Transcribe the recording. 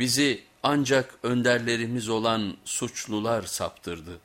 Bizi ancak önderlerimiz olan suçlular saptırdı.